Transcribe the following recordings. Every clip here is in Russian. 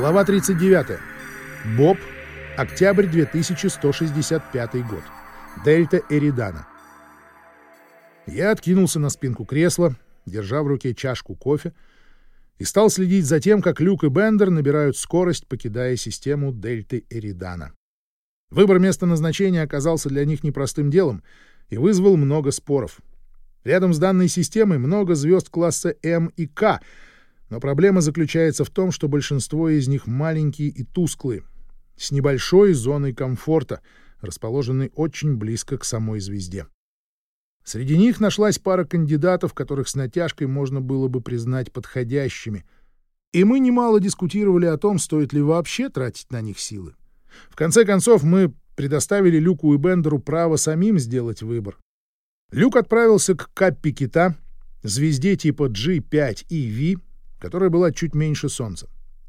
Глава 39. Боб. Октябрь 2165 год. Дельта Эридана. Я откинулся на спинку кресла, держа в руке чашку кофе, и стал следить за тем, как Люк и Бендер набирают скорость, покидая систему Дельты Эридана. Выбор места назначения оказался для них непростым делом и вызвал много споров. Рядом с данной системой много звезд класса М и К, но проблема заключается в том, что большинство из них маленькие и тусклые, с небольшой зоной комфорта, расположенной очень близко к самой звезде. Среди них нашлась пара кандидатов, которых с натяжкой можно было бы признать подходящими. И мы немало дискутировали о том, стоит ли вообще тратить на них силы. В конце концов, мы предоставили Люку и Бендеру право самим сделать выбор. Люк отправился к Каппи Кита, звезде типа G5 и V, которая была чуть меньше Солнца.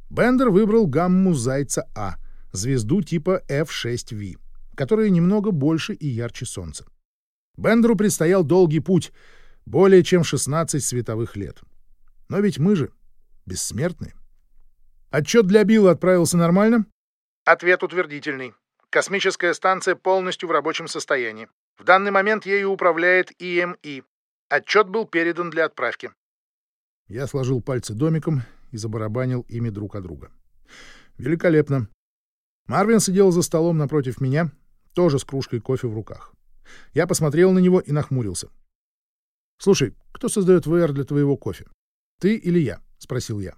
Бендер выбрал гамму Зайца А, звезду типа F6V, которая немного больше и ярче Солнца. Бендеру предстоял долгий путь, более чем 16 световых лет. Но ведь мы же бессмертные. Отчет для Билла отправился нормально? Ответ утвердительный. Космическая станция полностью в рабочем состоянии. В данный момент ею управляет ИМИ. Отчет был передан для отправки. Я сложил пальцы домиком и забарабанил ими друг от друга. Великолепно. Марвин сидел за столом напротив меня, тоже с кружкой кофе в руках. Я посмотрел на него и нахмурился. «Слушай, кто создает VR для твоего кофе? Ты или я?» — спросил я.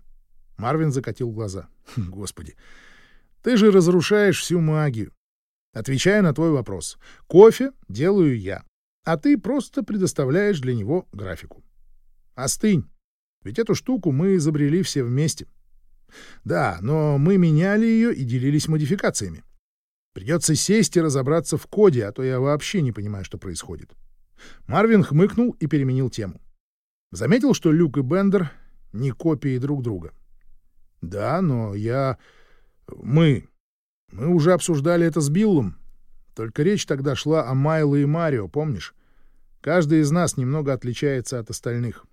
Марвин закатил глаза. «Господи, ты же разрушаешь всю магию. Отвечаю на твой вопрос. Кофе делаю я, а ты просто предоставляешь для него графику. Остынь. Ведь эту штуку мы изобрели все вместе. Да, но мы меняли ее и делились модификациями. Придется сесть и разобраться в коде, а то я вообще не понимаю, что происходит. Марвин хмыкнул и переменил тему. Заметил, что Люк и Бендер не копии друг друга. Да, но я... Мы... Мы уже обсуждали это с Биллом. Только речь тогда шла о Майло и Марио, помнишь? Каждый из нас немного отличается от остальных.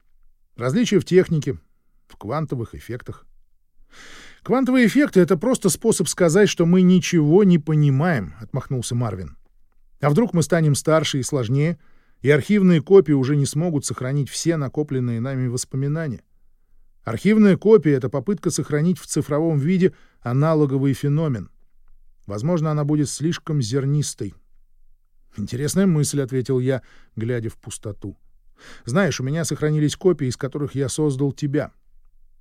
Различия в технике, в квантовых эффектах. «Квантовые эффекты — это просто способ сказать, что мы ничего не понимаем», — отмахнулся Марвин. «А вдруг мы станем старше и сложнее, и архивные копии уже не смогут сохранить все накопленные нами воспоминания? Архивная копия — это попытка сохранить в цифровом виде аналоговый феномен. Возможно, она будет слишком зернистой». «Интересная мысль», — ответил я, глядя в пустоту. «Знаешь, у меня сохранились копии, из которых я создал тебя».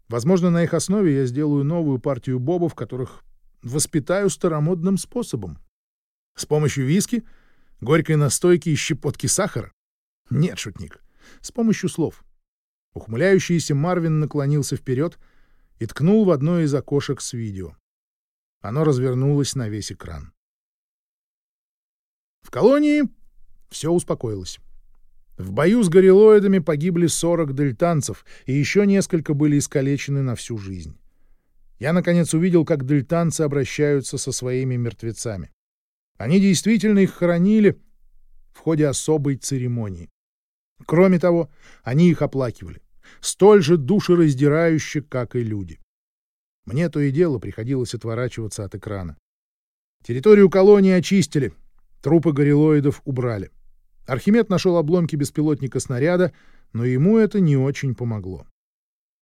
Возможно, на их основе я сделаю новую партию бобов, которых воспитаю старомодным способом. С помощью виски, горькой настойки и щепотки сахара? Нет, шутник. С помощью слов. Ухмыляющийся Марвин наклонился вперед и ткнул в одно из окошек с видео. Оно развернулось на весь экран. В колонии все успокоилось. В бою с горилоидами погибли 40 дельтанцев, и еще несколько были искалечены на всю жизнь. Я, наконец, увидел, как дельтанцы обращаются со своими мертвецами. Они действительно их хоронили в ходе особой церемонии. Кроме того, они их оплакивали, столь же душераздирающе, как и люди. Мне то и дело приходилось отворачиваться от экрана. Территорию колонии очистили, трупы горилоидов убрали. Архимед нашел обломки беспилотника снаряда, но ему это не очень помогло.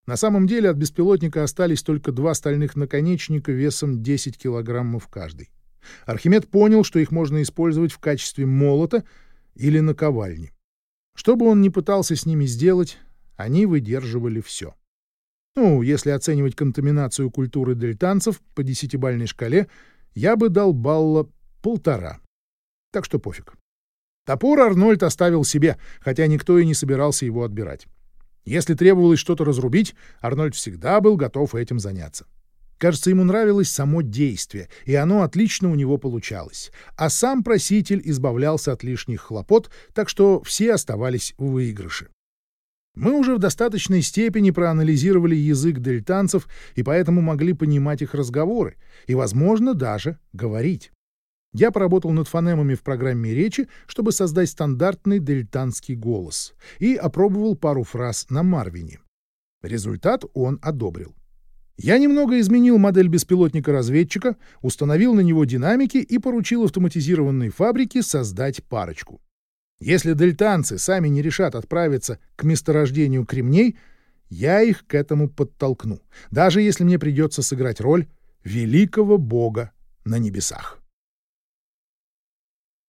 На самом деле от беспилотника остались только два стальных наконечника весом 10 килограммов каждый. Архимед понял, что их можно использовать в качестве молота или наковальни. Что бы он ни пытался с ними сделать, они выдерживали все. Ну, если оценивать контаминацию культуры дельтанцев по десятибальной шкале, я бы дал балла полтора. Так что пофиг. Топор Арнольд оставил себе, хотя никто и не собирался его отбирать. Если требовалось что-то разрубить, Арнольд всегда был готов этим заняться. Кажется, ему нравилось само действие, и оно отлично у него получалось. А сам проситель избавлялся от лишних хлопот, так что все оставались в выигрыше. Мы уже в достаточной степени проанализировали язык дельтанцев и поэтому могли понимать их разговоры и, возможно, даже говорить. Я поработал над фонемами в программе речи, чтобы создать стандартный дельтанский голос, и опробовал пару фраз на Марвине. Результат он одобрил. Я немного изменил модель беспилотника-разведчика, установил на него динамики и поручил автоматизированной фабрике создать парочку. Если дельтанцы сами не решат отправиться к месторождению кремней, я их к этому подтолкну, даже если мне придется сыграть роль великого бога на небесах.